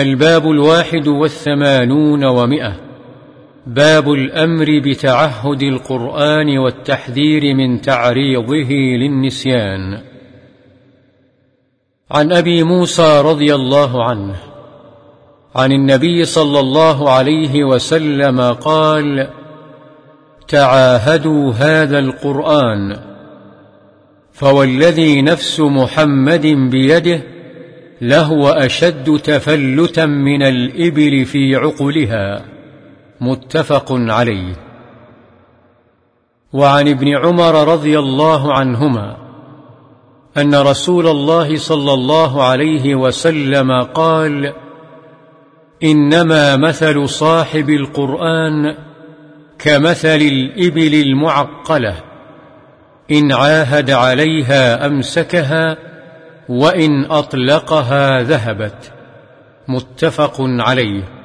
الباب الواحد والثمانون ومئة. باب الأمر بتعهد القرآن والتحذير من تعريضه للنسيان. عن أبي موسى رضي الله عنه عن النبي صلى الله عليه وسلم قال تعاهدوا هذا القرآن فوالذي نفس محمد بيده لهو أشد تفلتا من الإبل في عقلها متفق عليه. وعن ابن عمر رضي الله عنهما أن رسول الله صلى الله عليه وسلم قال إنما مثل صاحب القرآن كمثل الإبل المعقلة. إن عاهد عليها أمسكها وإن أطلقها ذهبت. متفق عليه.